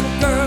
the girl.